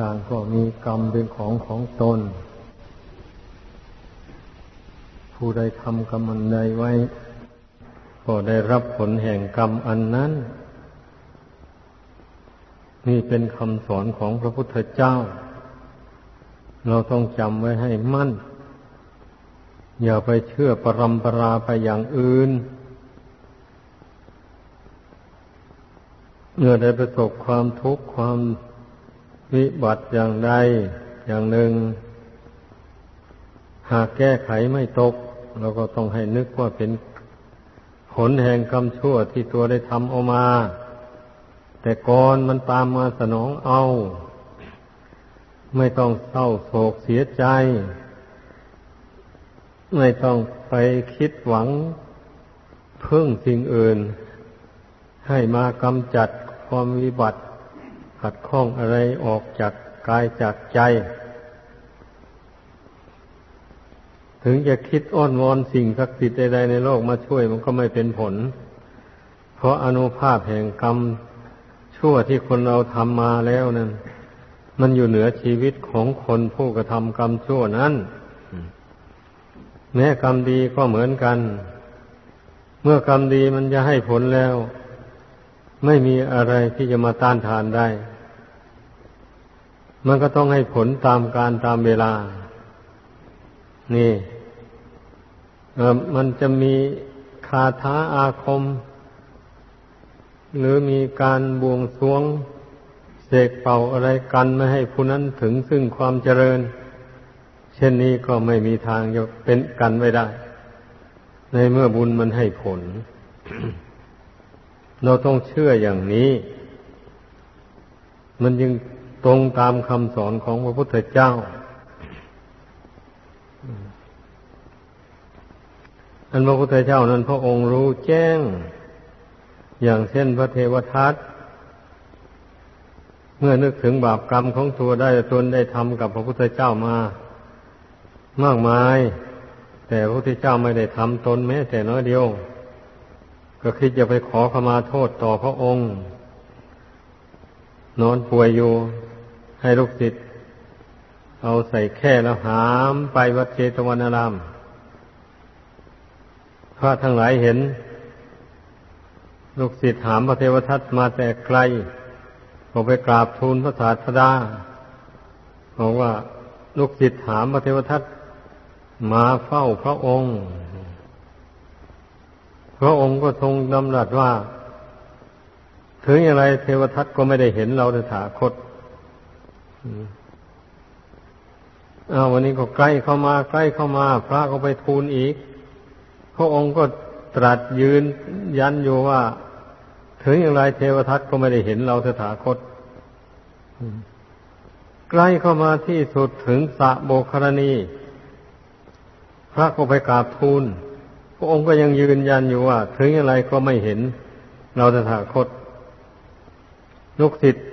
ต่างก็มีกรรมเป็นของของตน ผู้ใดทำกรรมอันใดไว้ ก็ได้รับผลแห่งกรรมอันนั้น นี่เป็นคำสอนของพระพุทธเจ้า เราต้องจำไว้ให้มั่น อย่าไปเชื่อปรำปราไปอย่างอื่นเมื่อได้ประสบความทุกข์ความ วิบัติอย่างใดอย่างหนึ่ง หากแก้ไขไม่ตก เราก็ต้องให้นึกว่าเป็นผลแห่งกรรมชั่วที่ตัวได้ทำออกมา แต่ก่อนมันตามมาสนองเอา ไม่ต้องเศร้าโศกเสียใจ ไม่ต้องไปคิดหวังเพึ่งสิ่งอื่น ให้มากำจัดความวิบัติ ขัดข้องอะไรออกจากกายจากใจ ถึงจะคิดอ้อนวอนสิ่งศักดิ์สิทธิ์ใดๆในโลกมาช่วยมันก็ไม่เป็นผล เพราะอนุภาพแห่งกรรมชั่วที่คนเราทำมาแล้วนั้นมันอยู่เหนือชีวิตของคนผู้กระทำกรรมชั่วนั้น แม้กรรมดีก็เหมือนกัน เมื่อกรรมดีมันจะให้ผลแล้ว ไม่มีอะไรที่จะมาต้านทานได้ มันก็ต้องให้ผลตามการตามเวลา นี่มันจะมีคาถาอาคม หรือมีการบวงสวงเสกเป่าอะไรกันไม่ให้ผู้นั้นถึงซึ่งความเจริญ เช่นนี้ก็ไม่มีทางจะเป็นกันไว้ได้ ในเมื่อบุญมันให้ผล เราต้องเชื่ออย่างนี้ มันยัง ตรงตามคำสอนของพระพุทธเจ้า อันพระพุทธเจ้านั้นพระองค์รู้แจ้ง อย่างเช่นพระเทวทัตเมื่อนึกถึงบาปกรรมของตัวได้ตนได้ทำกับพระพุทธเจ้ามามากมาย แต่พระพุทธเจ้าไม่ได้ทำตนแม้แต่น้อยเดียว ก็คิดจะไปขอขมาโทษต่อพระองค์ นอนป่วยอยู่ ให้ลูกศิษย์เอาใส่แค่แล้วหามไปวัดเจตวันาราม พระทั้งหลายเห็น ลูกศิษย์หามพระเทวทัตมาแต่ไกลบอกไปกราบทูลพระศาสดาบอกว่าลูกศิษย์ถามพระเทวทัตมาเฝ้าพระองค์ พระองค์ก็ทรงดำรัสว่า ถึงอย่างไรเทวทัตก็ไม่ได้เห็นเราในถาคต อาวันนี้ก็ใกล้เข้ามา ใกล้เข้ามา พระก็ไปทูลอีก พระองค์ก็ตรัสยืนยันอยู่ว่า ถึงอย่างไรเทวทัตก็ไม่ได้เห็นเราสถาคตใกล้เข้ามาที่สุดถึงสะโบคารณี พระก็ไปกราบทูล พระองค์ก็ยังยืนยันอยู่ว่า ถึงอย่างไรก็ไม่เห็นเราสถาคตลูกศิษย์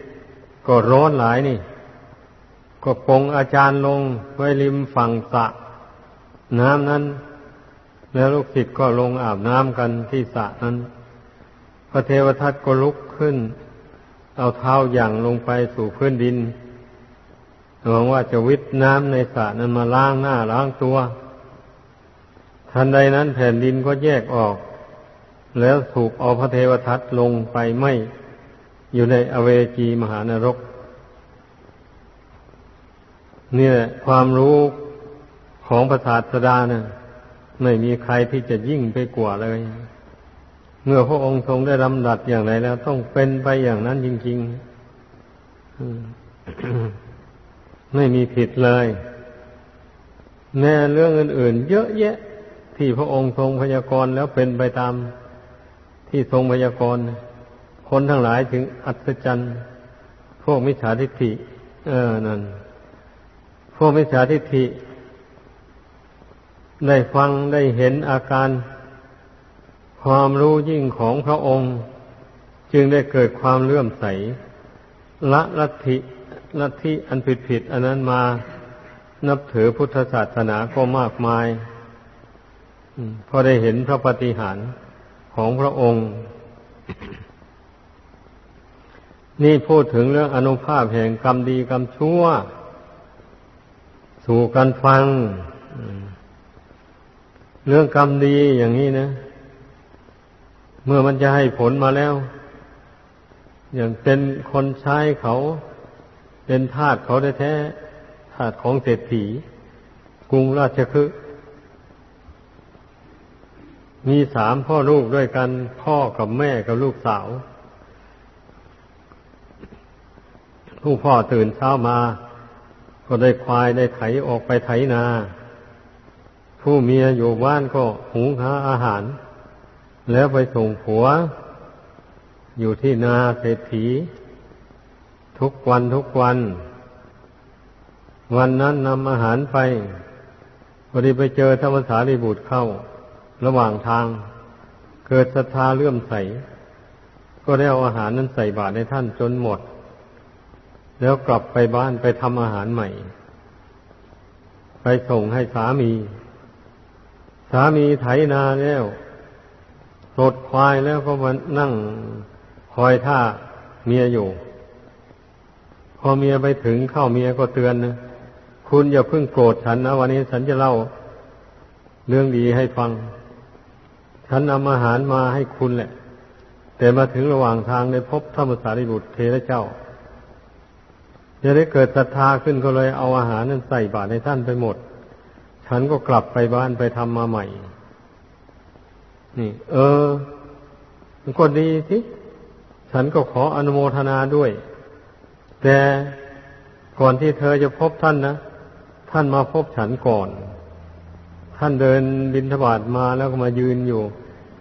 ก็ร้อนหลายนี่ ก็ปงอาจารย์ลงไว้ริมฝั่งสระน้ำนั้น แล้วลูกศิษย์ก็ลงอาบน้ำกันที่สระนั้น พระเทวทัตก็ลุกขึ้น เอาเท้าหย่างลงไปสู่พื้นดินหวังว่าจะวิทน้ำในสระนั้นมาล้างหน้าล้างตัว ทันใดนั้นแผ่นดินก็แยกออก แล้วถูกเอาพระเทวทัตลงไปไม่อยู่ในอเวจีมหานรก นี่แหละความรู้ของพระศาสดาเนะ่ะไม่มีใครที่จะยิ่งไปกว่าเลย เมื่อพระองค์ทรงได้ลำดับอย่างไรแล้ว ต้องเป็นไปอย่างนั้นจริงๆ ไม่มีผิดเลยแม้เรื่องอื่นๆ เยอะแยะ ที่พระองค์ทรงพยากรณ์แล้วเป็นไปตามที่ทรงพยากรณ์คนทั้งหลายถึงอัศจรรย์พวกมิจฉาทิฏฐิ เออนั่น วกมิจฉาทิฏฐิ ได้ฟังได้เห็นอาการ ความรู้ยิ่งของพระองค์ จึงได้เกิดความเลื่อมใส ละลัทธิลัทธิอันผิดผิดอันนั้นมานับถือพุทธศาสนาก็มากมายพอได้เห็นพระปฏิหารของพระองค์ นี่พูดถึงเรื่องอนุภาพแห่งกรรมดีกรรมชั่ว สู่กันฟัง เรื่องกรรมดีอย่างนี้นะ เมื่อมันจะให้ผลมาแล้ว อย่างเป็นคนใช้เขา เป็นทาสเขาแท้ๆทาสของเศรษฐีกรุงราชคฤห์มีสามพ่อลูกด้วยกัน พ่อกับแม่กับลูกสาว ผู้พ่อตื่นเช้ามา ก็ได้ควายได้ไถออกไปไถนา ผู้เมียอยู่บ้านก็หุงหาอาหาร แล้วไปส่งผัว อยู่ที่นาเศรษฐี ทุกวันทุกวัน วันนั้นนำอาหารไปพอดีไปเจอธรรมสารีบุตรเข้า ระหว่างทาง เกิดศรัทธาเลื่อมใส ก็ได้เอาอาหารนั้นใส่บาตรให้ท่านจนหมด แล้วกลับไปบ้านไปทำอาหารใหม่ ไปส่งให้สามี สามีไถนาแล้วสดควายแล้วก็มานั่งคอยท่าเมียอยู่ พอเมียไปถึงเข้าเมียก็เตือนนะคุณอย่าเพิ่งโกรธฉันนะวันนี้ฉันจะเล่าเรื่องดีให้ฟัง ฉันนำอาหารมาให้คุณแหละ แต่มาถึงระหว่างทางในพบธรรมสารีบุตรเทระเจ้า จะได้เกิดศรัทธาขึ้นก็เลยเอาอาหารนั้นใส่บาตรในท่านไปหมด ฉันก็กลับไปบ้านไปทำมาใหม่ นี่ เออมันก็ดีสิฉันก็ขออนุโมทนาด้วย แต่ก่อนที่เธอจะพบท่านนะท่านมาพบฉันก่อน ท่านเดินบินทบาทมาแล้วก็มายืนอยู่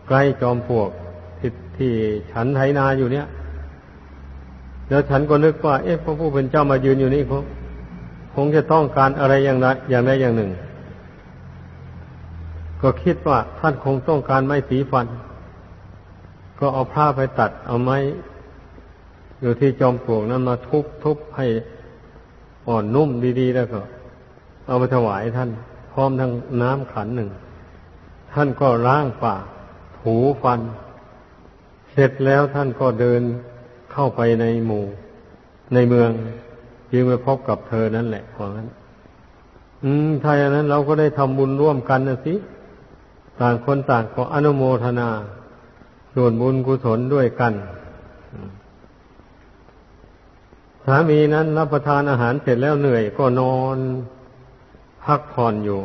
ใกล้จอมปลวกที่ที่ฉันไถนาอยู่เนี่ย แล้วฉันก็นึกว่า เอ๊ะพระผู้เป็นเจ้ามายืนอยู่นี่คงคงจะต้องการอะไรอย่างใดอย่างใดอย่างหนึ่ง ก็คิดว่าท่านคงต้องการไม้สีฟัน ก็เอาผ้าไปตัด เอาไม้อยู่ที่จอมปลวกนั้นมาทุบทุบให้อ่อนนุ่มดีๆ แล้วก็ เอาไปถวายท่าน พร้อมทั้งน้ำขันหนึ่ง ท่านก็ล้างปากหูฟัน เสร็จแล้วท่านก็เดิน เข้าไปในหมู่ ในเมืองยึงไปพบกับเธอนั่นแหละว่างั้น อืมถ้าอย่างนั้นเราก็ได้ทำบุญร่วมกันนะสิ ต่างคนต่างก็อนุโมทนาส่วนบุญกุศลด้วยกันสามีนั้นรับประทานอาหารเสร็จแล้วเหนื่อยก็นอนพักผ่อนอยู่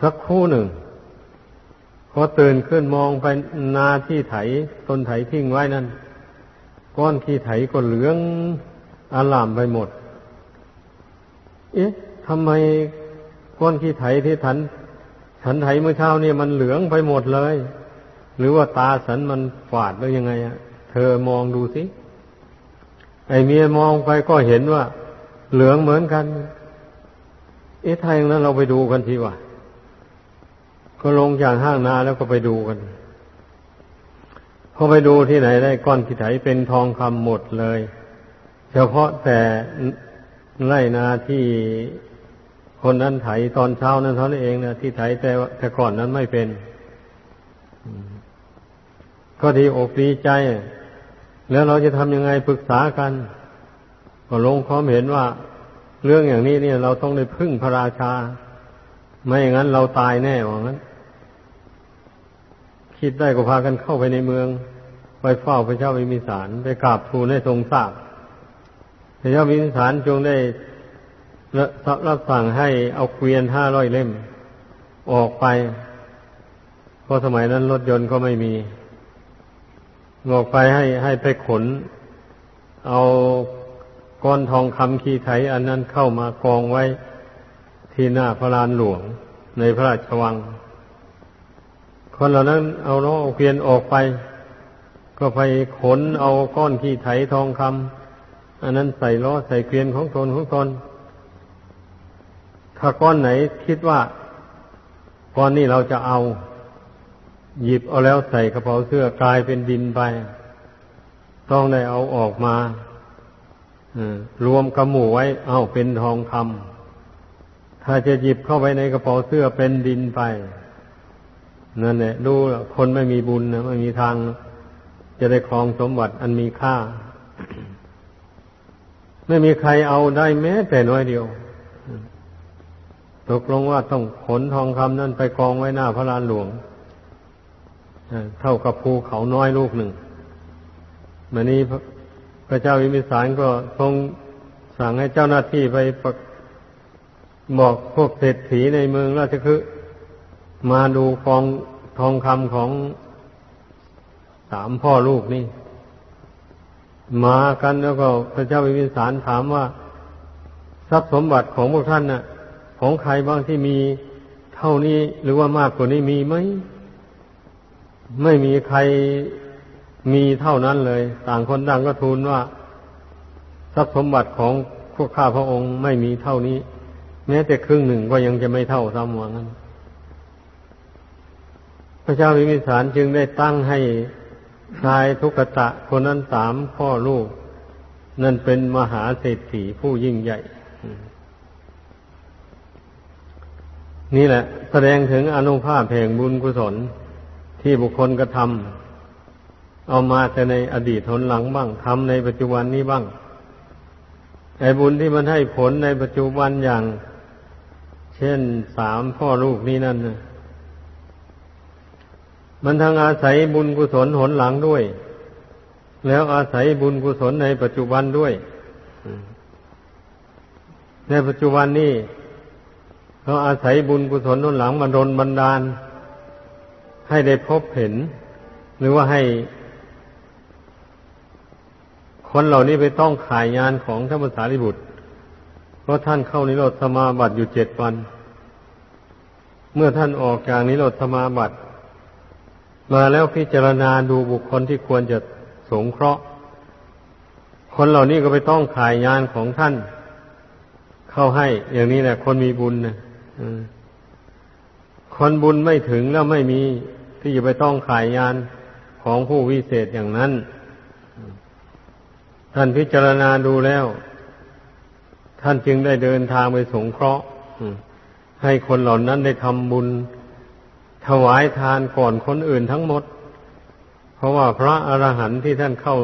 สักคู่หนึ่งพอตื่นขึ้นมองไปนาที่ไถต้นไถทิ้งไว้นั่น ก้อนขี้ไถก็เหลืองอาลามไปหมด เอ๊ะทำไมก้อนขี้ไถที่ฉัน ฉันไถเมื่อเช้าเนี่ยมันเหลืองไปหมดเลย หรือว่าตาฉันมันฝาดหรือยังไงอะเธอมองดูสิไอเมียมองไปก็เห็นว่า เหลืองเหมือนกัน เอ๊ะถ้าอย่างนั้นเราไปดูกันทีว่าก็ลงจากห้างนาแล้วก็ไปดูกัน พอไปดูที่ไหนได้ก้อนที่ไถเป็นทองคำหมดเลย เฉพาะแต่ไรนาที่คนนั้นไถตอนเช้านั้นเท่านั้นเองนะที่ไถแต่แต่ก่อนนั้นไม่เป็นก็ดีอกดีใจ แล้วเราจะทำยังไงปรึกษากัน ก็ลงความเห็นว่า เรื่องอย่างนี้เนี่ย เราต้องได้พึ่งพระราชา ไม่อย่างนั้นเราตายแน่ว่างั้น คิดได้ก็พากันเข้าไปในเมือง ไปเฝ้าพระเจ้าวิมิสารไปกราบทูลให้ทรงทราบพระเจ้าวิมิสารจงได้รับสั่งให้เอาเกวียนห้าร้อยเล่ม ออกไป เพราะสมัยนั้นรถยนต์ก็ไม่มี ออกไปให้ให้ไปขน เอาก้อนทองคำขีไถอันนั้นเข้ามากองไว้ที่หน้าพระลานหลวงในพระราชวัง คนเหล่านั้นเอาล้อเอาเกวียนออกไป ก็ไปขนเอาก้อนขี้ไถทองคำอันนั้นใส่ล้อใส่เกวียนของตนของตนถ้าก้อนไหนคิดว่าก้อนนี้เราจะเอา หยิบเอาแล้วใส่กระเป๋าเสื้อกลายเป็นดินไป ต้องได้เอาออกมารวมกระหมูไว้ เอาเป็นทองคำถ้าจะหยิบเข้าไปในกระเป๋าเสื้อเป็นดินไป นั่นแหละดูคนไม่มีบุญนะไม่มีทาง จะได้ครองสมบัติอันมีค่า ไม่มีใครเอาได้แม้แต่น้อยเดียวตกลงว่าต้องขนทองคำนั้นไปกองไว้หน้าพระลานหลวงเท่ากับภูเขาน้อยลูกหนึ่งมันนี้พระเจ้าวิมิสารก็ทรงสั่งให้เจ้าหน้าที่ไปบอกพวกเศรษฐีในเมืองราชคฤห์ มาดูกองทองคำของสามพ่อลูกนี่ มากันแล้วก็พระเจ้าวิมิสารถามว่า ทรัพย์สมบัติของพวกท่านน่ะ ของใครบ้างที่มีเท่านี้หรือว่ามากกว่านี้มีไหมไม่มีใครมีเท่านั้นเลย ต่างคนต่างก็ทูลว่าทรัพย์สมบัติของพวกข้าพระองค์ไม่มีเท่านี้ แม้แต่ครึ่งหนึ่งก็ยังจะไม่เท่าซ้ำว่างั้น ระเจ้าวิมิสารจึงได้ตั้งให้ชายทุกตะคนนั้นสามพ่อลูก นั่นเป็นมหาเศรษฐีผู้ยิ่งใหญ่ นี่แหละ แสดงถึงอนุภาพแห่งบุญกุศลที่บุคคลกระทำเอามาแต่ในอดีตทนหลังบ้างทำในปัจจุบันนี้บ้างไอ้บุญที่มันให้ผลในปัจจุบันอย่าง เช่นสามพ่อลูกนี้นั่นนะ มันทั้งอาศัยบุญกุศลหนหลังด้วย แล้วอาศัยบุญกุศลในปัจจุบันด้วยในปัจจุบันนี้เขาอาศัยบุญกุศลหนหลังมาดนบันดาล ให้ได้พบเห็น หรือว่าให้ คนเหล่านี้ไปต้องขายงานของท่านภาษาริบุตร เพราะท่านเข้านิโรธสมาบัติอยู่เจ็ดวัน เมื่อท่านออกจากนิโรธสมาบัติ มาแล้วพิจารณาดูบุคคลที่ควรจะสงเคราะห์ คนเหล่านี้ก็ไปต้องขายงานของท่าน เข้าให้ อย่างนี้แหละคนมีบุญนะคนบุญไม่ถึงแล้วไม่มีที่จะไปต้องขายงานของผู้วิเศษอย่างนั้น ท่านพิจารณาดูแล้ว ท่านจึงได้เดินทางไปสงเคราะห์ให้คนเหล่านั้นได้ทำบุญ ถวายทานก่อนคนอื่นทั้งหมด เพราะว่าพระอรหันต์ที่ท่านเข้า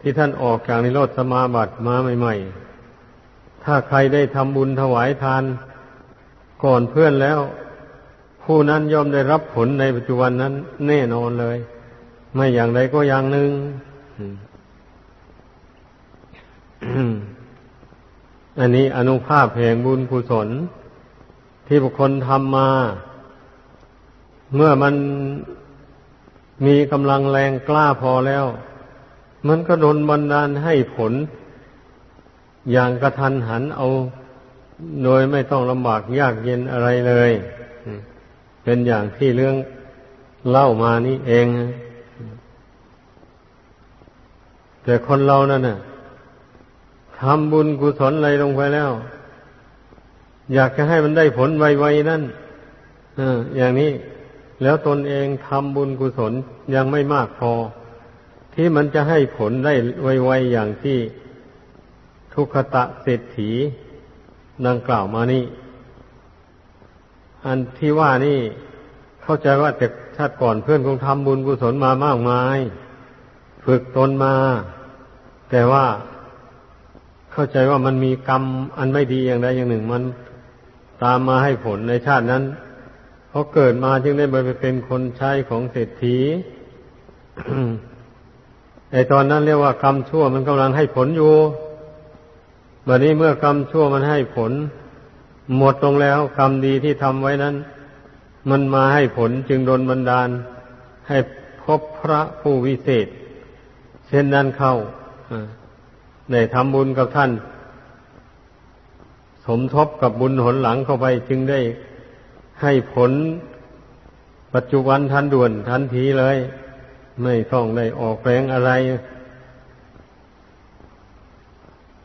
ที่ท่านออกจากนิโรธสมาบัติมาใหม่ๆ ถ้าใครได้ทำบุญถวายทานก่อนเพื่อนแล้ว ผู้นั้นย่อมได้รับผลในปัจจุบันนั้นแน่นอนเลย ไม่อย่างใดก็อย่างหนึ่งอันนี้อนุภาพแห่งบุญกุศล ที่บุคคลทำมา เมื่อมันมีกำลังแรงกล้าพอแล้ว มันก็ดนบันดาลให้ผล อย่างกระทันหันเอา โดยไม่ต้องลำบากยากเย็นอะไรเลย เป็นอย่างที่เรื่องเล่ามานี่เอง แต่คนเรานั่นน่ะทำบุญกุศลอะไรลงไปแล้ว อยากจะให้มันได้ผลไวๆนั่นอย่างนี้ แล้วตนเองทำบุญกุศลยังไม่มากพอ ที่มันจะให้ผลได้ไวๆอย่างที่ทุกขตะเศรษฐีดังกล่าวมานี่ อันที่ว่านี่เข้าใจว่าแต่ชาติก่อนเพื่อนคงทำบุญกุศลมามากมาย ฝึกตนมา แต่ว่าเข้าใจว่ามันมีกรรมอันไม่ดีอย่างใดอย่างหนึ่งมันตามมาให้ผลในชาตินั้น พอเกิดมาจึงได้ไปเป็นคนใช้ของเศรษฐีไอตอนนั้นเรียกว่ากรรมชั่วมันกำลังให้ผลอยู่บัดนี้เมื่อกรรมชั่วมันให้ผล หมดลงแล้วกรรมดีที่ทำไว้นั้น มันมาให้ผลจึงโดนบันดาล ให้พบพระผู้วิเศษ เช่นนั้นเข้าในทำบุญกับท่าน สมทบกับบุญหนหลังเข้าไปจึงได้ ให้ผลปัจจุบันทันด่วนทันทีเลย ไม่ต้องได้ออกแรงอะไร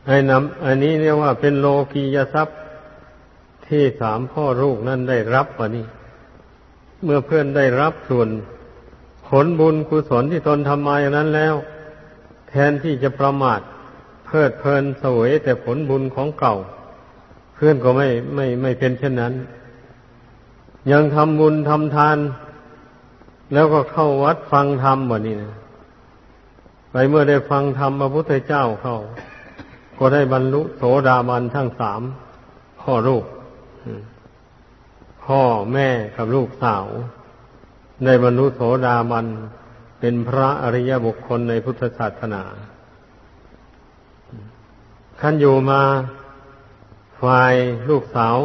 ให้นำอันนี้เรียกว่าเป็นโลกียทรัพย์ที่สามพ่อลูกนั้นได้รับวันนี้เมื่อเพื่อนได้รับส่วนผลบุญกุศลที่ตนทำมาอย่างนั้นแล้ว แทนที่จะประมาทเพิดเพลินสวยแต่ผลบุญของเก่า เพื่อนก็ไม่ไม่ไม่เป็นเช่นนั้น ยังทำบุญทำทาน แล้วก็เข้าวัดฟังธรรมวันนี้นะไปเมื่อได้ฟังธรรมพระพุทธเจ้าเข้า ก็ได้บรรลุโสดาบันทั้งสามพ่อลูกพ่อแม่กับลูกสาว ได้บรรลุโสดาบันเป็นพระอริยบุคคลในพุทธศาสนาขั้นอยู่มาฝ่ายลูกสาว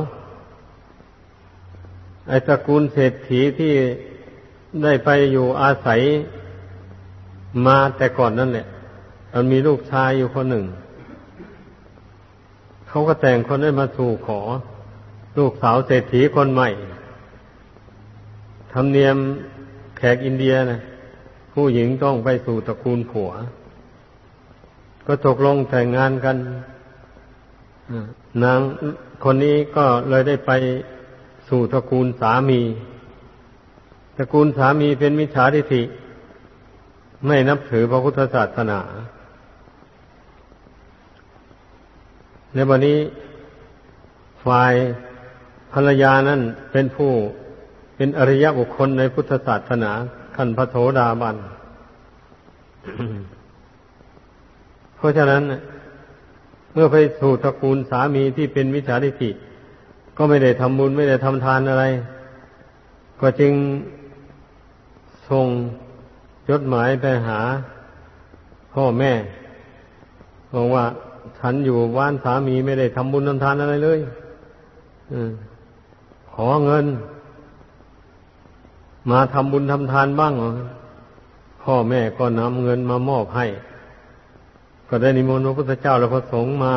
ไอตระกูลเศรษฐีที่ได้ไปอยู่อาศัยมาแต่ก่อนนั่นแหละมันมีลูกชายอยู่คนหนึ่ง เขาก็แต่งคนได้มาสู่ขอ ลูกสาวเศรษฐีคนใหม่ธรรมเนียมแขกอินเดียนะผู้หญิงต้องไปสู่ตระกูลผัว ก็ตกลงแต่งงานกันนางคนนี้ก็เลยได้ไป สู่ตระกูลสามี ตระกูลสามีเป็นมิจฉาทิฏฐิ ไม่นับถือพระพุทธศาสนา ในวันนี้ฝ่ายภรรยานั้นเป็นผู้เป็นอริยบุคคลในพุทธศาสนาขันพระโถดาบัน เพราะฉะนั้นเมื่อไปสู่ตระกูลสามีที่เป็นวิชาทิฏฐิ ก็ไม่ได้ทำบุญไม่ได้ทำทานอะไร ก็จึงส่งจดหมายไปหาพ่อแม่บอกว่าฉันอยู่บ้านสามีไม่ได้ทำบุญทำทานอะไรเลยอขอเงิน มาทำบุญทำทานบ้างพ่อแม่ก็นำเงินมามอบให้ ก็ได้นิมนต์พระพุทธเจ้าและพระสงฆ์มา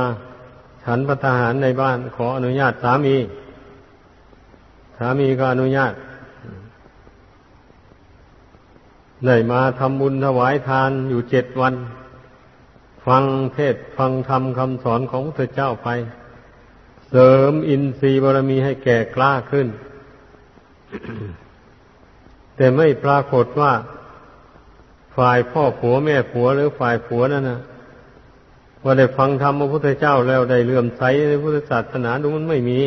ฉันประทหารในบ้านขออนุญาตสามี สามีก็อนุญาตได้มาทำบุญถวายทานอยู่เจ็ดวัน ฟังเทศฟังธรรมคำสอนของพระเจ้าไป เสริมอินทรีย์บารมีให้แก่กล้าขึ้น แต่ไม่ปรากฏว่า ฝ่ายพ่อผัวแม่ผัวหรือฝ่ายผัวนั่นนะ ว่าได้ฟังธรรมพระพุทธเจ้าแล้วได้เลื่อมใสในพุทธศาสนาดูมันไม่มี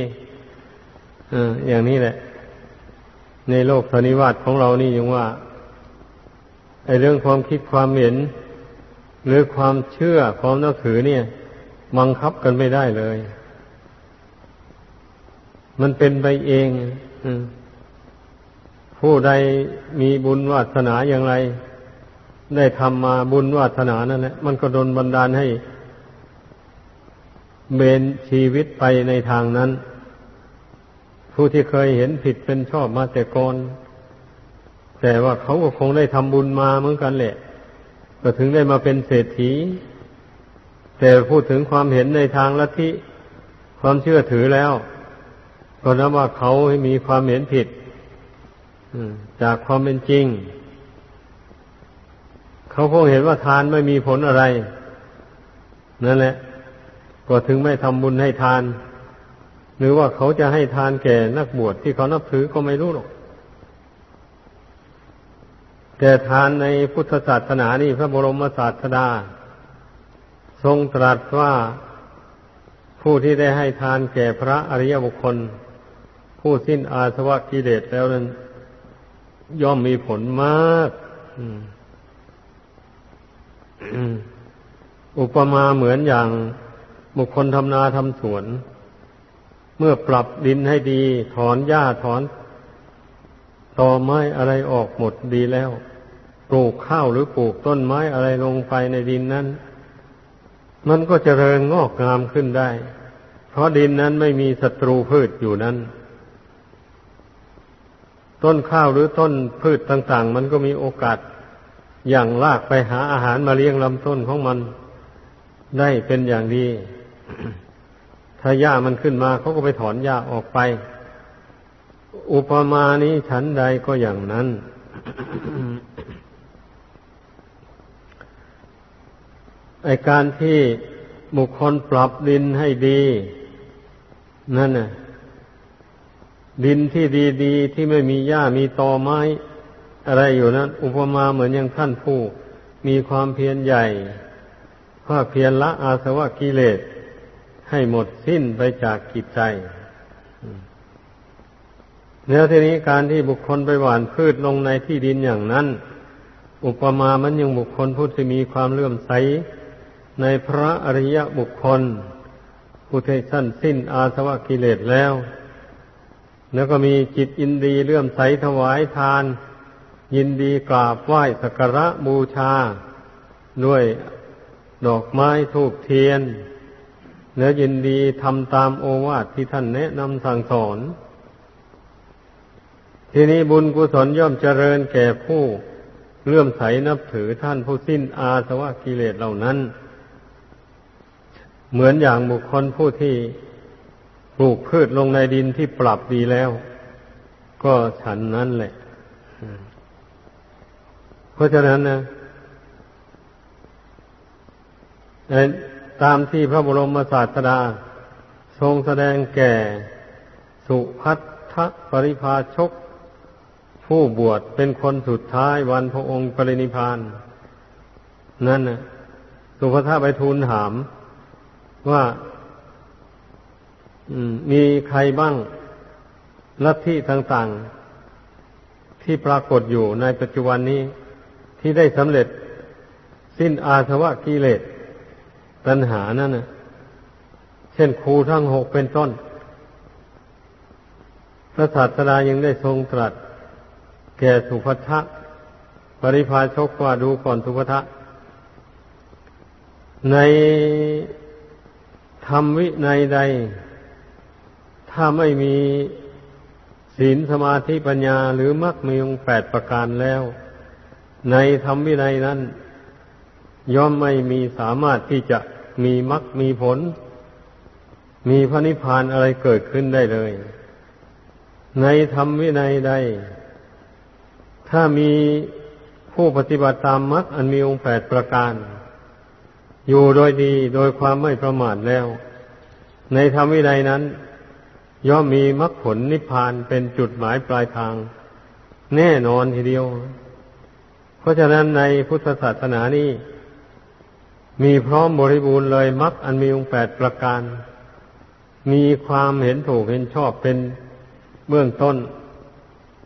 ออย่างนี้แหละ ในโลกสนิวาตของเรานี่ยังว่าไอเรื่องความคิดความเห็น หรือความเชื่อความนับถือเนี่ยบังคับกันไม่ได้เลย มันเป็นไปเองผู้ใดมีบุญวาสนาอย่างไร ได้ทำมาบุญวาสนานั่นแหละมันก็ดนบันดาลให้ เบนชีวิตไปในทางนั้น ผู้ที่เคยเห็นผิดเป็นชอบมาแต่ก่อนแต่ว่าเขาก็คงได้ทำบุญมาเหมือนกันแหละ ก็ถึงได้มาเป็นเศรษฐี แต่พูดถึงความเห็นในทางลัทธิความเชื่อถือแล้ว ก็นับว่าเขาให้มีความเห็นผิดจากความเป็นจริง เขาคงเห็นว่าทานไม่มีผลอะไร นั่นแหละ ก็ถึงไม่ทำบุญให้ทาน หรือว่าเขาจะให้ทานแก่นักบวชที่เขานับถือก็ไม่รู้หรอกแต่ทานในพุทธศาสนานี่พระบรมศาสดา ทรงตรัสว่าผู้ที่ได้ให้ทานแก่พระอริยบุคคล ผู้สิ้นอาสวะกิเลสแล้วนั้น ย่อมมีผลมากอุปมาเหมือนอย่าง บุคคลทำนาทำสวน เมื่อปรับดินให้ดี ถอนหญ้าถอนตอไม้อะไรออกหมดดีแล้ว ปลูกข้าวหรือปลูกต้นไม้อะไรลงไปในดินนั้น มันก็จเจริญงอกงามขึ้นได้ เพราะดินนั้นไม่มีศัตรูพืชอยู่นั้น ต้นข้าวหรือต้นพืชต่าง ๆ มันก็มีโอกาสอย่างลากไปหาอาหารมาเลี้ยงลำต้นของมัน ได้เป็นอย่างดี ถ้าหญ้ามันขึ้นมาเขาก็ไปถอนหญ้าออกไป อุปมานี้ฉันใดก็อย่างนั้น ไอการที่บุคคลปรับดินให้ดี นั่นน่ะ ดินที่ดีๆที่ไม่มีหญ้ามีตอไม้ อะไรอยู่นั้น อุปมาเหมือนอย่างท่านผู้ มีความเพียรใหญ่ภาเพียรละอาสวะกิเลส ให้หมดสิ้นไปจากกิจใจแล้วทีนี้การที่บุคคลไปหว่านพืชลงในที่ดินอย่างนั้น อุปมามันยังบุคคลผู้ที่มีความเลื่อมใส ในพระอริยบุคคลผู้ที่สั้นสิ้นอาสวะกิเลสแล้ว แล้วก็มีจิตอินดีเลื่อมใสถวายทาน ยินดีกราบไหว้สักการะบูชา ด้วยดอกไม้ทูบเทียน แล้วยินดีทำตามโอวาทที่ท่านแนะนำสั่งสอน ทีนี้บุญกุศลย่อมเจริญแก่ผู้เลื่อมใสนับถือท่านผู้สิ้นอาสวะกิเลสเหล่านั้น เหมือนอย่างบุคคลผู้ที่ปลูกพืชลงในดินที่ปรับดีแล้ว ก็ฉันนั้นแหละ เพราะฉะนั้นนะ ตามที่พระบรมศาสดา ทรงแสดงแก่ สุพัทธปริภาชก ผู้บวชเป็นคนสุดท้ายวันพระองค์ปรินิพาน นั่นนะสุภาพไปทูลถาม ว่ามีใครบ้างลัทธิต่าง ๆ ที่ปรากฏอยู่ในปัจจุบันนี้ที่ได้สำเร็จสิ้นอาสวะกิเลส ตัณหานั่นนะเช่นครูทั้งหกเป็นต้น พระศาสดายังได้ทรงตรัส แก่สุภัทะปริพาชกว่าดูก่อนสุภัทะในธรรมวิในใด ถ้าไม่มีศีลสมาธิปัญญาหรือมรรคมีองแปดประการแล้ว ในธรรมวินัยนั้น ย่อมไม่มีสามารถที่จะมีมรรคมีผล มีพระนิพพานอะไรเกิดขึ้นได้เลย ในธรรมวินัยใด ถ้ามีผู้ปฏิบัติตามมรรคอันมีองค์แปดประการ อยู่โดยดีโดยความไม่ประมาทแล้ว ในธรรมวินัยนั้น ย่อมมีมรรคผลนิพพานเป็นจุดหมายปลายทาง แน่นอนทีเดียว เพราะฉะนั้นในพุทธศาสนานี้ มีพร้อมบริบูรณ์เลยมรรคอันมีองค์แปดประการ มีความเห็นถูกเห็นชอบเป็นเบื้องต้น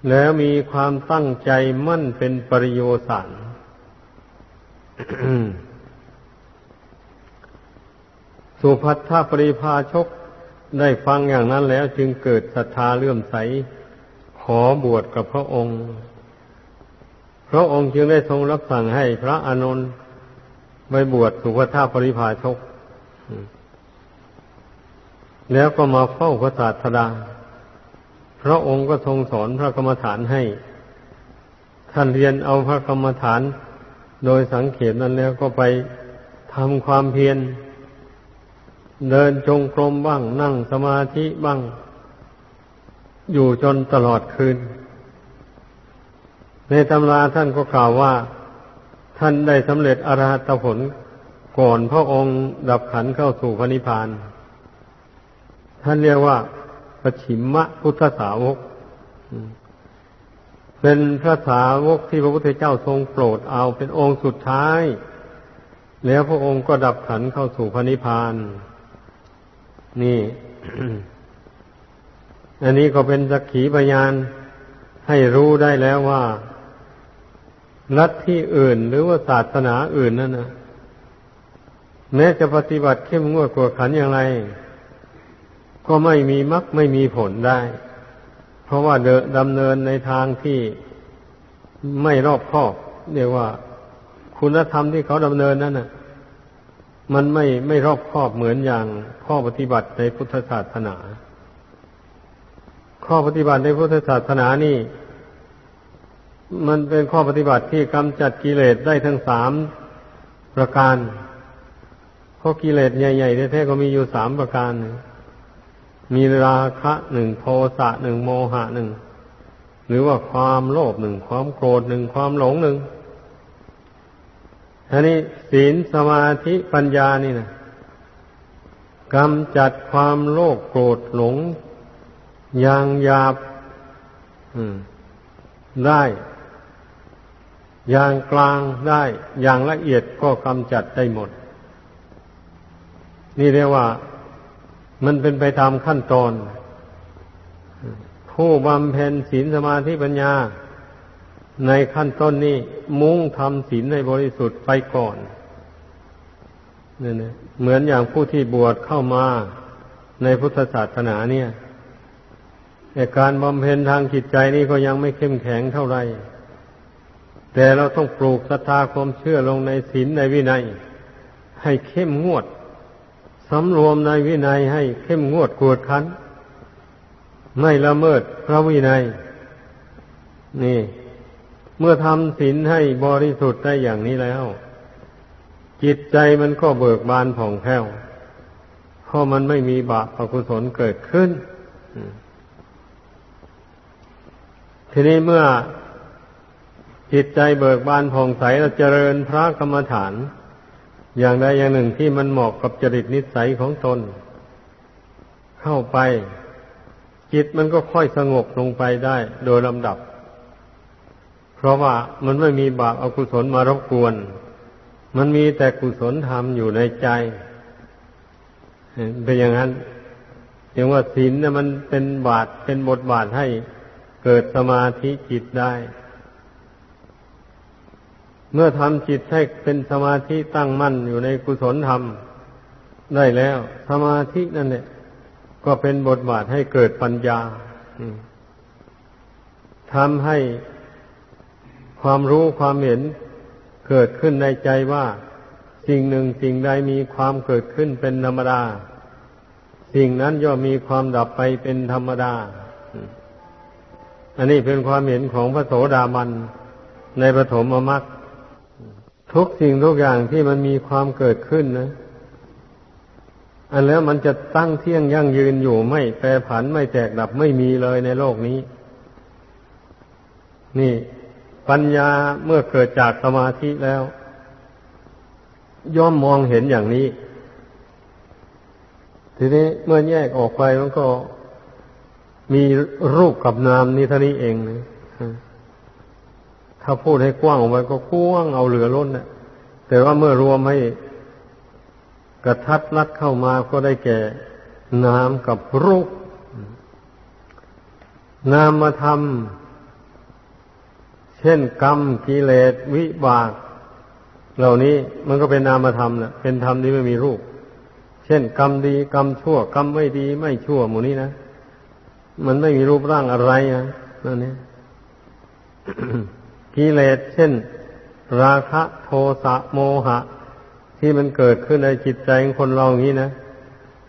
แล้วมีความตั้งใจมั่นเป็นปริโยสารสุพัทธปริภาชกได้ฟังอย่างนั้นแล้วจึงเกิดศรัทธาเลื่อมใส ขอบวชกับพระองค์ พระองค์จึงได้ทรงรับสั่งให้พระอานนท์ ไปบวชสุภัทธปริภาชก แล้วก็มาเฝ้าพระศาสดา พระองค์ก็ทรงสอนพระกรรมฐานให้ ท่านเรียนเอาพระกรรมฐาน โดยสังเขตนั้นแล้วก็ไปทำความเพียร เดินจงกรมบ้าง นั่งสมาธิบ้าง อยู่จนตลอดคืน ในตำราท่านก็กล่าวว่า ท่านได้สำเร็จอรหัตผลก่อนพระองค์ดับขันเข้าสู่พระนิพพาน ท่านเรียกว่าปชิมมะพุทธสาวก เป็นพระสาวกที่พระพุทธเจ้าทรงโปรดเอาเป็นองค์สุดท้าย แล้วพระองค์ก็ดับขันเข้าสู่พระนิพพาน นี่ อันนี้ก็เป็นสักขีพยานให้รู้ได้แล้วว่า ลัทธิอื่นหรือว่าศาสนาอื่นนั่นนะแม้จะปฏิบัติเข้มงวดกว่าขันอย่างไร ก็ไม่มีมรรคไม่มีผลได้ เพราะว่าเดดำเนินในทางที่ไม่รอบคอบเรียกว่า คุณธรรมที่เขาดำเนินนั้นน่ะ มันไม่ไม่รอบคอบเหมือนอย่างข้อปฏิบัติในพุทธศาสนา ข้อปฏิบัติในพุทธศาสนานี่ มันเป็นข้อปฏิบัติที่กำจัดกิเลสได้ทั้งสามประการเพราะกิเลสใหญ่ๆแท้ๆก็มีอยู่สามประการ มีราคะหนึ่งโทสะหนึ่งโมหะหนึ่ง หรือว่าความโลภหนึ่งความโกรธหนึ่งความหลงหนึ่งอันนี้ศีลสมาธิปัญญานี่นะกำจัดความโลภโกรธหลงอย่างหยาบได้ อย่างกลางได้ อย่างละเอียดก็กำจัดได้หมด นี่เรียกว่ามันเป็นไปตามขั้นตอน ผู้บำเพ็ญศีลสมาธิปัญญา ในขั้นต้นนี้มุ่งทำศีลในบริสุทธิ์ไปก่อนเนี่นะเหมือนอย่างผู้ที่บวชเข้ามาในพุทธศาสนาเนี่ยแต่การบำเพ็ญทางจิตใจนี่ก็ยังไม่เข้มแข็งเท่าไหร่ แต่เราต้องปลูกศรัทธาความเชื่อลงในศีลในวินัย ให้เข้มงวดสำรวมในวินัยให้เข้มงวดกวดขัน ไม่ละเมิดพระวินัย นี่ เมื่อทำศีลให้บริสุทธิ์ได้อย่างนี้แล้ว จิตใจมันก็เบิกบานผ่องแผ้วเพราะมันไม่มีบาปอกุศลเกิดขึ้นทีนี้เมื่อ จิตใจเบิกบานผ่องใสเราเจริญพระกรรมฐาน อย่างใดอย่างหนึ่งที่มันเหมาะกับจริตนิสัยของตน เข้าไป จิตมันก็ค่อยสงบลงไปได้โดยลำดับ เพราะว่ามันไม่มีบาปอกุศลมารบกวน มันมีแต่กุศลธรรมอยู่ในใจเป็นอย่างนั้นอย่างว่าศีลเนี่ยมันเป็นบาทเป็นบทบาทให้เกิดสมาธิจิตได้ เมื่อทำจิตให้เป็นสมาธิตั้งมั่นอยู่ในกุศลธรรมได้แล้ว สมาธินั่นเนี่ยก็เป็นบทบาทให้เกิดปัญญาทำให้ความรู้ความเห็นเกิดขึ้นในใจว่าสิ่งหนึ่งสิ่งใดมีความเกิดขึ้นเป็นธรรมดา สิ่งนั้นย่อมมีความดับไปเป็นธรรมดา อันนี้เป็นความเห็นของพระโสดาบันในปฐมมรรค ทุกสิ่งทุกอย่างที่มันมีความเกิดขึ้นนะ อันแล้วมันจะตั้งเที่ยงยั่งยืนอยู่ไม่แปรผันไม่แตกดับไม่มีเลยในโลกนี้ นี่ ปัญญาเมื่อเกิดจากสมาธิแล้ว ย่อมมองเห็นอย่างนี้ ทีนี้เมื่อแยกออกไปมันก็มีรูปกับนามนี่เท่านี้เองนะ ถ้าพูดให้กว้างออกไปก็กว้างเอาเหลือล้นนะแต่ว่าเมื่อรวมให้กระทัดรัดเข้ามาก็ได้แก่นามกับรูปนามมาทำเช่นกรรมกิเลสวิบาก เหล่านี้มันก็เป็นนามธรรมนะเป็นธรรมที่ไม่มีรูป เช่นกรรมดีกรรมชั่วกรรมไม่ดีไม่ชั่วหมู่นี้นะมันไม่มีรูปร่างอะไรนะนั่นนี่ กิเลสเช่น ราคะโทสะโมหะ ที่มันเกิดขึ้นในจิตใจของคนเราอย่างนี้นะ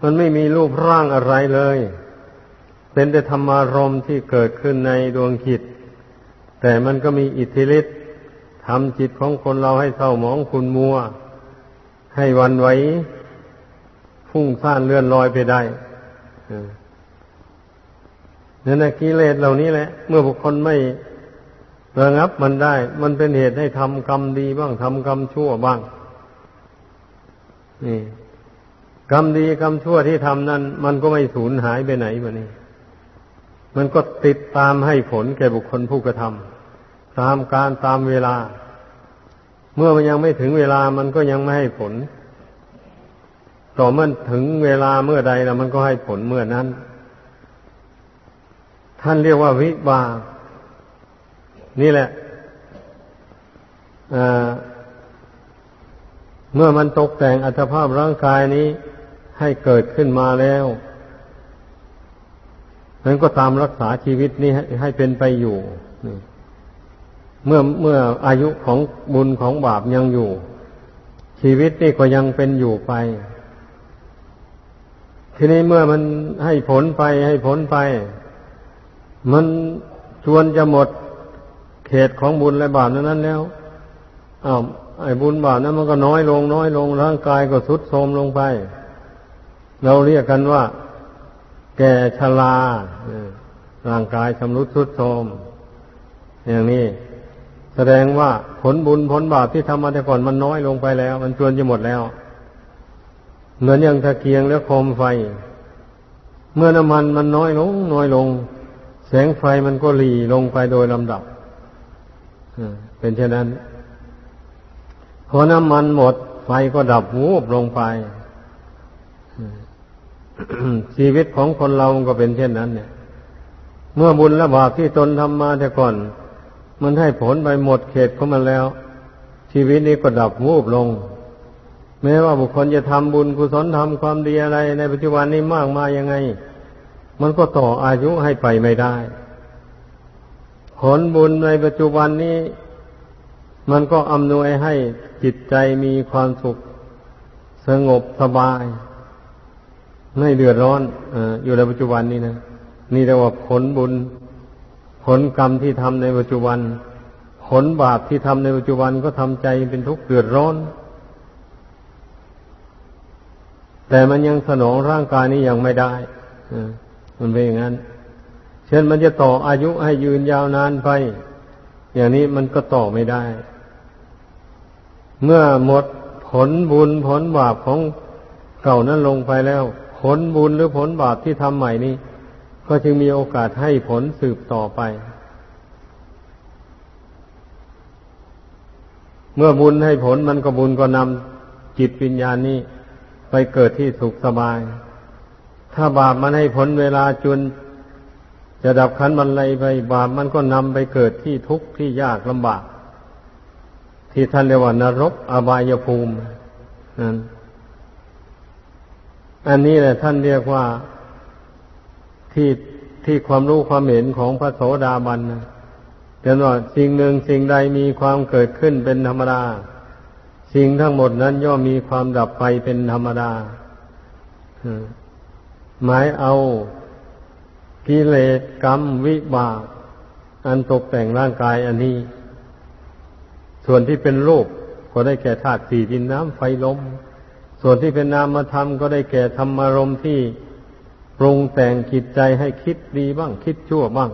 มันไม่มีรูปร่างอะไรเลย เป็นแต่ธรรมารมที่เกิดขึ้นในดวงจิต แต่มันก็มีอิทธิฤทธิ์ทำจิตของคนเราให้เศร้าหมองคุณมัว ให้วันไหวพุ่งซ่านเลื่อนลอยไปได้นั่นแหละกิเลสเหล่านี้แหละ เมื่อบุคคลไม่ ระงับมันได้ มันเป็นเหตุให้ทำกรรมดีบ้างทำกรรมชั่วบ้าง นี่กรรมดีกรรมชั่วที่ทำนั้น มันก็ไม่สูญหายไปไหนวะนี่มันก็ติดตามให้ผลแก่บุคคลผู้กระทำตามการตามเวลา เมื่อมันยังไม่ถึงเวลามันก็ยังไม่ให้ผล ต่อเมื่อถึงเวลาเมื่อใดแล้วมันก็ให้ผลเมื่อนั้น ท่านเรียกว่าวิบาก นี่แหละเมื่อมันตกแต่งอัตภาพร่างกายนี้ให้เกิดขึ้นมาแล้วนั้นก็ตามรักษาชีวิตนี้ให้ให้เป็นไปอยู่ เมื่อเมื่ออายุของบุญของบาปยังอยู่ ชีวิตนี่ก็ยังเป็นอยู่ไป ทีนี้เมื่อมันให้ผลไปให้ผลไป มันชวนจะหมด ตของบุญและบาปนั้นแล้วอ้าวไอ้บุญบาปนั้นมันก็น้อยลง น้อยลงร่างกายก็สุดโทรมลงไป เราเรียกกันว่า แก่ชราร่างกายชำรุดสุดโทรมอย่างนี้แสดงว่าผลบุญผลบาปที่ทำมาแต่ก่อนมันน้อยลงไปแล้ว มันจวนจะหมดแล้ว เหมือนอย่างตะเกียงแล้วโคมไฟ เมื่อน้ำมันมันน้อยลง น้อยลง แสงไฟมันก็หลีลงไปโดยลำดับ เป็นเช่นนั้น พอน้ำมันหมด ไฟก็ดับวูบลงไป ชีวิตของคนเราก็เป็นเช่นนั้น เนี่ย เมื่อบุญและบาปที่ตนทำมาแต่ก่อน มันให้ผลไปหมดเขตของมันแล้ว ชีวิตนี้ก็ดับวูบลง แม้ว่าบุคคลจะทำบุญกุศลทำความดีอะไรในปัจจุบันนี้มากมายังไง มันก็ต่ออายุให้ไปไม่ได้ ผลบุญในปัจจุบันนี้ มันก็อำนวยให้จิตใจมีความสุข สงบสบาย ไม่เดือดร้อนออยู่ในปัจจุบันนี้นะนี่เรียกว่าผลบุญ ผลกรรมที่ทำในปัจจุบัน ผลบาปที่ทำในปัจจุบันก็ทำใจเป็นทุกข์เดือดร้อน แต่มันยังสนองร่างกายนี้ยังไม่ได้มันเป็นอย่างนั้น เช่นมันจะต่ออายุให้ยืนยาวนานไป อย่างนี้มันก็ต่อไม่ได้ เมื่อหมดผลบุญผลบาปของเก่านั้นลงไปแล้ว ผลบุญหรือผลบาปที่ทำใหม่นี้ก็จึงมีโอกาสให้ผลสืบต่อไป เมื่อบุญให้ผลมันก็บุญก็นำจิตวิญญาณนี้ไปเกิดที่สุขสบาย ถ้าบาปมันให้ผลเวลาจน จะดับขันบันไลไปบาปมันก็นำไปเกิดที่ทุกข์ที่ยากลำบาก ที่ท่านเรียกว่านรกอบายภูมินั่นอันนี้แหละท่านเรียกว่าที่ที่ความรู้ความเห็นของพระโสดาบันนะเป็นว่าสิ่งหนึ่งสิ่งใดมีความเกิดขึ้นเป็นธรรมดา สิ่งทั้งหมดนั้นย่อมมีความดับไปเป็นธรรมดาหมายเอา กิเลสกรรมวิบาก อันตกแต่งร่างกายอันนี้ ส่วนที่เป็นรูปก็ได้แก่ธาตุสี่ดินน้ำไฟลม ส่วนที่เป็นนามธรรมก็ได้แก่ธรรมารมที่ปรุงแต่งจิตใจให้คิดดีบ้าง คิดชั่วบ้าง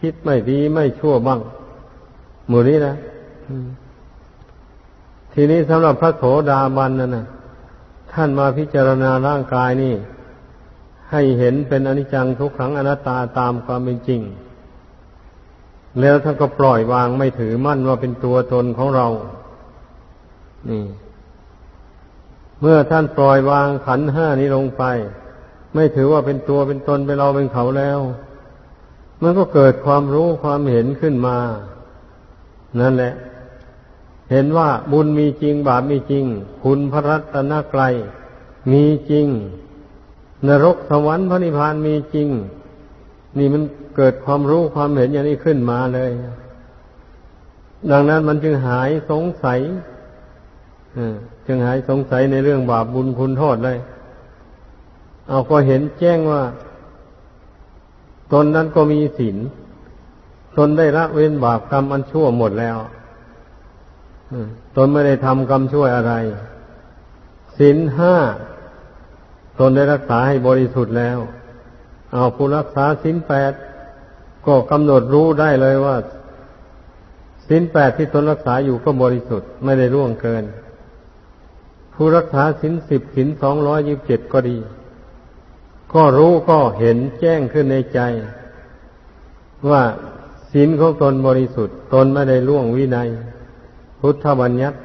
คิดไม่ดีไม่ชั่วบ้างหมู่นี้นะทีนี้สำหรับพระโสดาบันนั่นนะท่านมาพิจารณาร่างกายนี่ ให้เห็นเป็นอนิจจังทุกขังอนัตตาตามความเป็นจริง แล้วท่านก็ปล่อยวางไม่ถือมั่นว่าเป็นตัวตนของเรา นี่ เมื่อท่านปล่อยวางขันห้านี้ลงไป ไม่ถือว่าเป็นตัวเป็นตนเป็นเราเป็นเขาแล้ว มันก็เกิดความรู้ความเห็นขึ้นมา นั่นแหละ เห็นว่าบุญมีจริงบาปมีจริง คุณพระรัตนกรัยมีจริง นรกสวรรค์พระนิพพานมีจริง นี่มันเกิดความรู้ความเห็นอย่างนี้ขึ้นมาเลย ดังนั้นมันจึงหายสงสัยจึงหายสงสัยในเรื่องบาปบุญคุณโทษเลย เอาก็เห็นแจ้งว่า ตนนั้นก็มีศีลตนได้ละเว้นบาปกรรมอันชั่วหมดแล้วตนไม่ได้ทำกรรมชั่วอะไรศีลห้า ตนได้รักษาให้บริสุทธิ์แล้ว เอาผู้รักษาศีลแปดก็กำหนดรู้ได้เลยว่าศีลแปดที่ตนรักษาอยู่ก็บริสุทธิ์ไม่ได้ร่วงเกิน ผู้รักษาศีลสิบศีลสองร้อยยิบเจ็ดก็ดี ก็รู้ก็เห็นแจ้งขึ้นในใจ ว่าศีลของตนบริสุทธิ์ ตนไม่ได้ล่วงวินัย พุทธบัญญัติ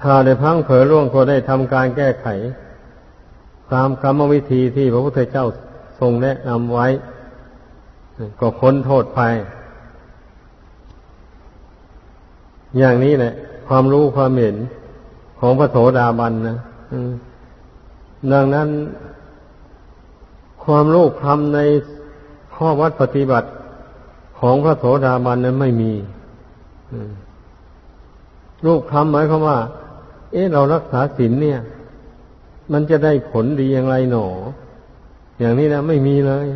ถ้าได้พังเผยล่วงก็ได้ทำการแก้ไข ตามกรรมวิธีที่พระพุทธเจ้าทรงแนะนำไว้ ก็พ้นโทษภัย อย่างนี้แหละ ความรู้ความเห็นของพระโสดาบันนะดังนั้น ความรู้คำในข้อวัดปฏิบัติของพระโสดาบันนั้นไม่มีรูปคำหมายความว่า เอ๊ะเรารักษาศีลเนี่ย มันจะได้ผลดีอย่างไรหนอ อย่างนี้นะไม่มีเลย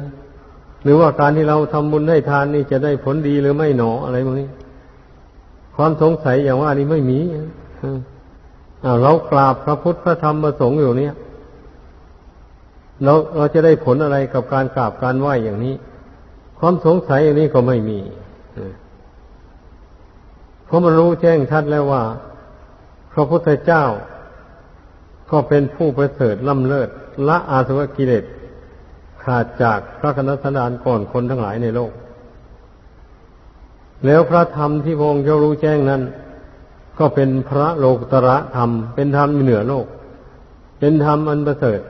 หรือว่าการที่เราทำบุญให้ทานนี่จะได้ผลดีหรือไม่หนออะไรพวกนี้ ความสงสัยอย่างว่านี่ไม่มีอ้าวเรากราบพระพุทธพระธรรมพระสงฆ์อยู่เนี่ยเราเราจะได้ผลอะไรกับการกราบการไหว้อย่างนี้ ความสงสัยอย่างนี้ก็ไม่มีเพราะมันรู้แจ้งชัดแล้วว่า พระพุทธเจ้า ก็เป็นผู้ประเสริฐล้ำเลิศละอาสวะกิเลสขาดจากพระคณะสดานก่อนคนทั้งหลายในโลก แล้วพระธรรมที่พระองค์เจ้ารู้แจ้งนั้น ก็เป็นพระโลกตระธรรม เป็นธรรมเหนือโลก เป็นธรรมอันประเสริฐ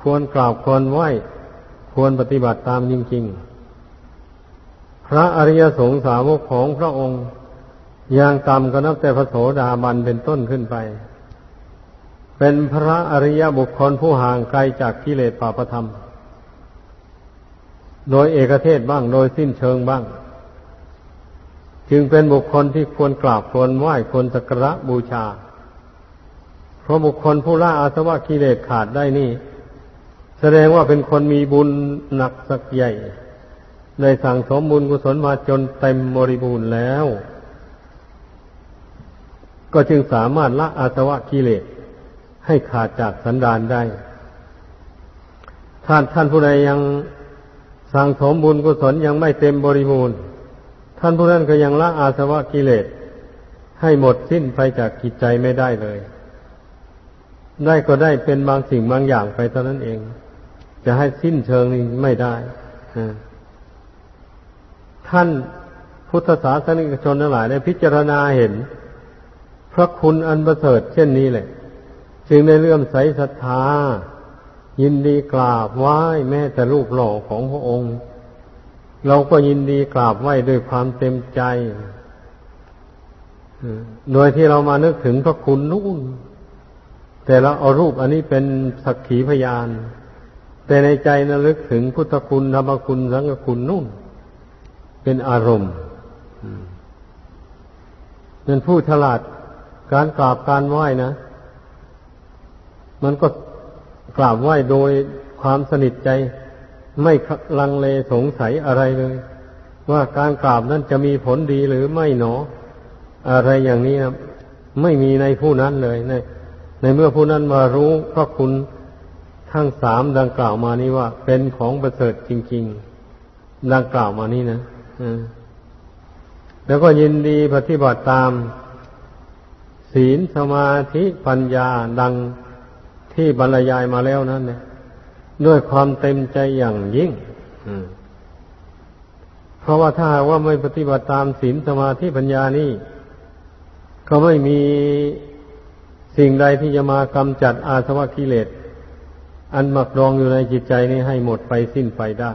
ควรกราบควรไหว้ควรปฏิบัติตามจริง ๆ พระอริยสงสาวกของพระองค์ อย่างต่ำก็นับแต่พระโสดาบันเป็นต้นขึ้นไป เป็นพระอริยบุคคลผู้ห่างไกลจากกิเลสปาปธรรม โดยเอกเทศบ้างโดยสิ้นเชิงบ้าง จึงเป็นบุคคลที่ควรกราบควรไหว้ควรสักการะบูชา เพราะบุคคลผู้ละอาสวะกิเลสขาดได้นี่ แสดงว่าเป็นคนมีบุญหนักสักใหญ่ ได้สั่งสมบุญกุศลมาจนเต็มบริบูรณ์แล้ว ก็จึงสามารถละอาสวะกิเลสให้ขาดจากสันดานได้ ท่านท่านผู้ใดยังสั่งสมบุญกุศลยังไม่เต็มบริบูรณ์ ท่านผู้นั้นก็ยังละอาสวะกิเลสให้หมดสิ้นไปจากกิจใจไม่ได้เลย ได้ก็ได้เป็นบางสิ่งบางอย่างไปเท่านั้นเอง จะให้สิ้นเชิงนี้ไม่ได้ท่านพุทธศาสนิกชนทั้งหลายได้พิจารณาเห็น ระคุณอันประเสริฐเช่นนี้แหละ จึงได้เลื่อมใสศรัทธา ยินดีกราบไหว้แม้แต่รูปหล่อของพระองค์ เราก็ยินดีกราบไหว้ด้วยความเต็มใจโดยที่เรามานึกถึงพระคุณนู่นแต่เราเอารูปอันนี้เป็นสักขีพยาน แต่ในใจนะลึกถึงพุทธคุณธรรมคุณสังฆคุณนู่น เป็นอารมณ์เป็นผู้ฉลาด การกราบการไหว้นะ มันก็กราบไหว้โดยความสนิทใจไม่ลังเลสงสัยอะไรเลย ว่าการกราบนั้นจะมีผลดีหรือไม่หนอ อะไรอย่างนี้นะไม่มีในผู้นั้นเลยในในเมื่อผู้นั้นมารู้ก็คุณทั้งสามดังกล่าวมานี้ว่า เป็นของประเสริฐจริง ๆ ดังกล่าวมานี้นะแล้วก็ยินดีปฏิบัติตาม ศีลสมาธิปัญญาดังที่บรรยายมาแล้วนั่นเนี่ยด้วยความเต็มใจอย่างยิ่งเพราะว่าถ้าว่าไม่ปฏิบัติตามศีลสมาธิปัญญานี่ ก็ไม่มีสิ่งใดที่จะมากำจัดอาสวะกิเลสอันหมักดองอยู่ในจิตใจนี้ให้หมดไปสิ้นไปได้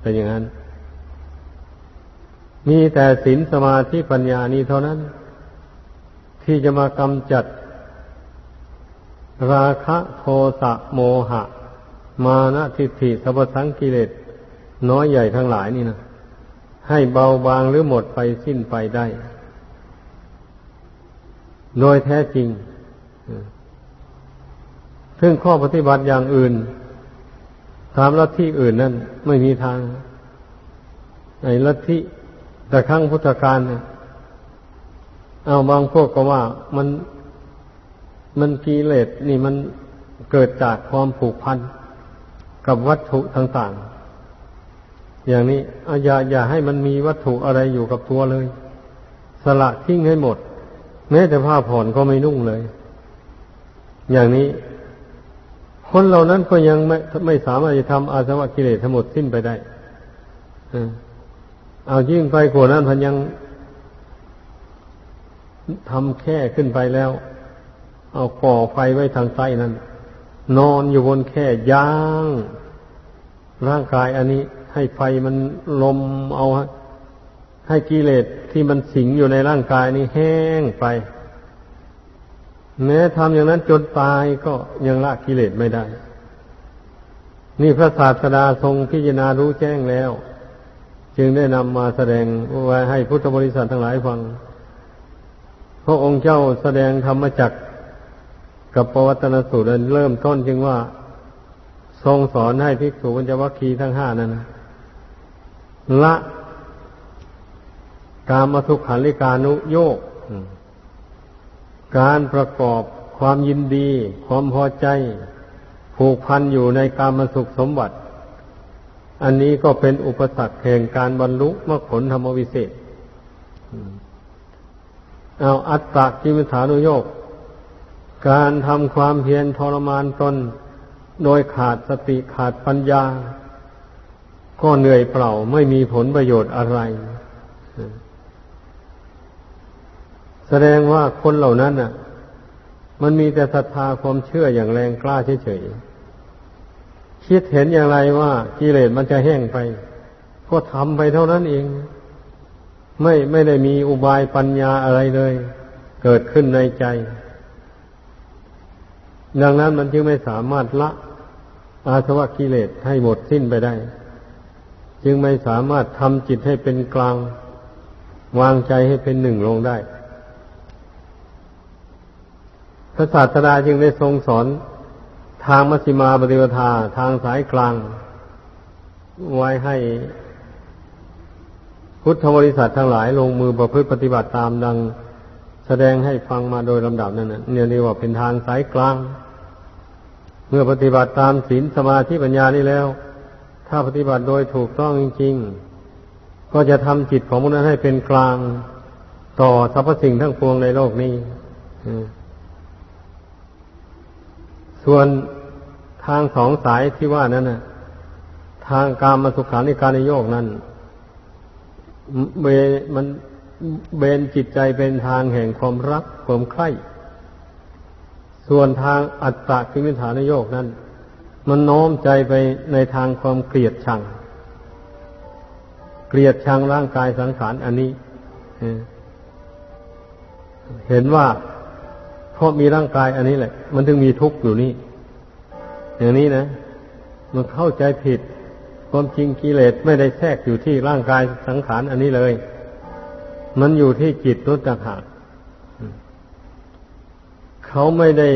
เป็นอย่างนั้น มีแต่ศีลสมาธิปัญญานี้เท่านั้น ที่จะมากำจัด ราคะโทสะโมหะ มานะทิฏฐิสัพสังกิเลสน้อยใหญ่ทั้งหลายนี่นะให้เบาบางหรือหมดไปสิ้นไปได้ โดยแท้จริงซึ่งข้อปฏิบัติอย่างอื่นตามลัทธิอื่นนั่นไม่มีทางในลัทธิแต่ครั้งพุทธกาลเนี่ย เอาบางพวกก็ว่ามันมันกิเลสนี่มันเกิดจากความผูกพันกับวัตถุต่างๆ อย่างนี้อย่าอย่าให้มันมีวัตถุอะไรอยู่กับตัวเลย สละทิ้งให้หมด แม้แต่ผ้าผ่อนก็ไม่นุ่งเลย อย่างนี้ คนเหล่านั้นก็ยังไม่ไม่สามารถจะทำอาสวะกิเลสทั้งหมดสิ้นไปได้เอายิ่งไปกว่านั้นพันยัง ทำแค่ขึ้นไปแล้ว เอาก่อไฟไว้ทางใต้นั้น นอนอยู่บนแค่ย่าง ร่างกายอันนี้ ให้ไฟมันลมเอาให้กิเลสที่มันสิงอยู่ในร่างกายนี้แห้งไปแม้ทำอย่างนั้นจนตายก็ยังละกิเลสไม่ได้ นี่พระศาสดาทรงพิจารณารู้แจ้งแล้ว จึงได้นำมาแสดงไว้ให้พุทธบริษัททั้งหลายฟัง พระองค์เจ้าแสดงธรรมจักกับปวัตนสูตรเริ่มต้นจึงว่า ทรงสอนให้ภิกษุวัญจวัคคีทั้งห้านั้นละการมาทุกขันลิกานุโยกการประกอบความยินดี ความพอใจ ผูกพันอยู่ในการมาสุขสมบัติ อันนี้ก็เป็นอุปสรรคแห่งการบรรลุมรรคผลธรรมวิเศษ เอาอัตตะกิมิฐานุโยกการทำความเพียรทรมานตน โดยขาดสติขาดปัญญา ก็เหนื่อยเปล่าไม่มีผลประโยชน์อะไร แสดงว่าคนเหล่านั้นน่ะ มันมีแต่ศรัทธาความเชื่ออย่างแรงกล้าเฉยๆคิดเห็นอย่างไรว่ากิเลสมันจะแห้งไป ก็ก็ทำไปเท่านั้นเอง ไม่ไม่ได้มีอุบายปัญญาอะไรเลย เกิดขึ้นในใจ ดังนั้นมันจึงไม่สามารถละ อาสวะกิเลสให้หมดสิ้นไปได้ จึงไม่สามารถทำจิตให้เป็นกลาง วางใจให้เป็นหนึ่งลงได้ พระศาสดาจึงได้ทรงสอนทางมัชฌิมาปฏิปทาทางสายกลาง ไว้ให้ พุทธบริษัททั้งหลายลงมือประพฤติปฏิบัติตามดัง แสดงให้ฟังมาโดยลำดับนั่นนะเนี่ยเรียกว่าเป็นทางสายกลาง เมื่อปฏิบัติตามศีลสมาธิปัญญานี้แล้ว ถ้าปฏิบัติโดยถูกต้องจริง ๆ ก็จะทำจิตของมนุษย์ให้เป็นกลาง ต่อสรรพสิ่งทั้งปวงในโลกนี้ส่วนทางสองสายที่ว่านั้นนะทางการมาสุขานิการนโยกนั้น เบมันเบนจิตใจเป็นทางแห่งความรักความใคร่ส่วนทางอัตตะกิมิฐานโยกนั้น มันโน้มใจไปในทางความเกลียดชัง เกลียดชังร่างกายสังขารอันนี้เห็นว่าเพราะมีร่างกายอันนี้แหละ มันถึงมีทุกข์อยู่นี่ อย่างนี้นะ มันเข้าใจผิด ความจริงกิเลสไม่ได้แทรกอยู่ที่ร่างกายสังขารอันนี้เลย มันอยู่ที่จิตนุตหากเขาไม่ได้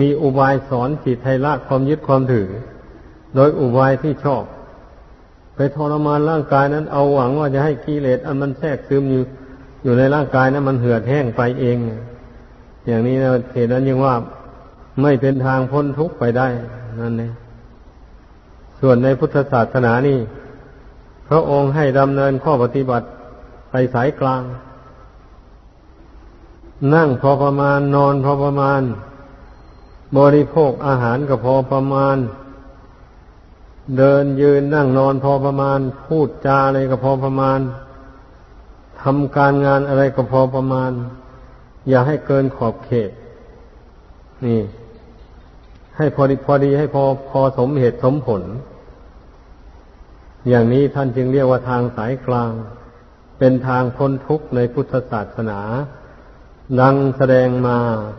มีอุบายสอนจิตให้ละความยึดความถือ โดยอุบายที่ชอบ ไปทรมานร่างกายนั้น เอาหวังว่าจะให้กิเลสอันมันแทรกซึมอยู่อยู่ในร่างกายนั้นมันเหือดแห้งไปเอง อย่างนี้นะเหตุนั้นยังว่าไม่เป็นทางพ้นทุกข์ไปได้นั่นเอง ส่วนในพุทธศาสนานี่ พระองค์ให้ดำเนินข้อปฏิบัติไปสายกลาง นั่งพอประมาณนอนพอประมาณ บริโภคอาหารก็พอประมาณ เดินยืนนั่งนอนพอประมาณ พูดจาอะไรก็พอประมาณทำการงานอะไรก็พอประมาณ อย่าให้เกินขอบเขต นี่ ให้พอดีพอดีให้พอพอสมเหตุสมผล อย่างนี้ท่านจึงเรียกว่าทางสายกลาง เป็นทางพ้นทุกข์ในพุทธศาสนา ดังแสดงมา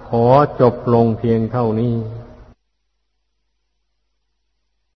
ขอจบลงเพียงเท่านี้